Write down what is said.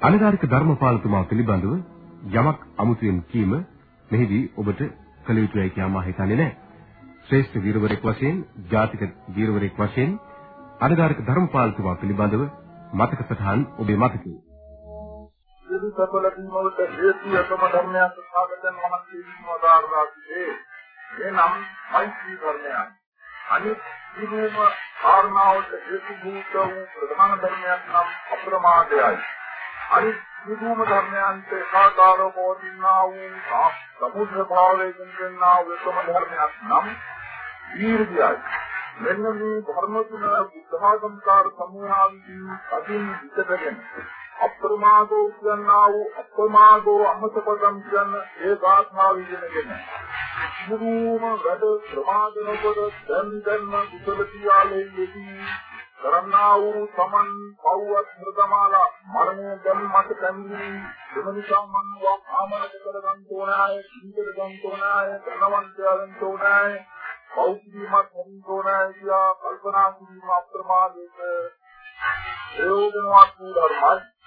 අනගාരിක ධර්මපාලතුමා පිළිබඳව යමක් අමුතුවෙන් කීම මෙහිදී ඔබට කළ යුතුයි කියා මා හිතන්නේ නැහැ. ශ්‍රේෂ්ඨ වීරවරයෙක් වශයෙන්, ජාතික වීරවරයෙක් වශයෙන් අනගාരിക ධර්මපාලතුමා පිළිබඳව මතක සටහන් ඔබේ මතකයේ. සිදු සකලකින් මොකට හේතු යකම ධර්මයක් සාගතන මම කියනවා දාර්දාසියේ. එනම් මෛත්‍රී ධර්මයක්. අනිත් සිදුවීම කාරණාවට හේතු භූත වූ ප්‍රධාන ධර්මයක් නම් අප්‍රමාදයයි. අනිත් සිදුවීම ධර්මයන්ට සාකාරව පවතිනා වූ සමුද්‍ර භාවයෙන් වෙනා වූ එකම ධර්මයක් නම් දීර්ඝයයි. මෙන්න මේ ධර්ම තුන බුද්ධාගමකාර සමූහයන්ගෙන් අදින් විකටගෙන අප්‍රමාදෝ කියනා වූ අප්‍රමාදෝ අමතපදම් කියන ඒ ගාථාව ඉගෙනගෙන මුරුම වැඩ ප්‍රමාද නොකර දැන් දැන්ම කුසල කියාලේ යෙදී කරන්නා වූ සමන් පව්වත් මෘදමාලා මරණය දැන් මට පැමිණි එමනිසා මන් වක් ආමරක කරගන්න ඕනාය සිංහල ගන්න ඕනාය ධනවන්තයන් ඕනාය පෞද්ගලිකමත් හොඳ ඕනාය කියා කල්පනා කිරීම අප්‍රමාදයක ප්‍රයෝජනවත් වූ ධර්මයි.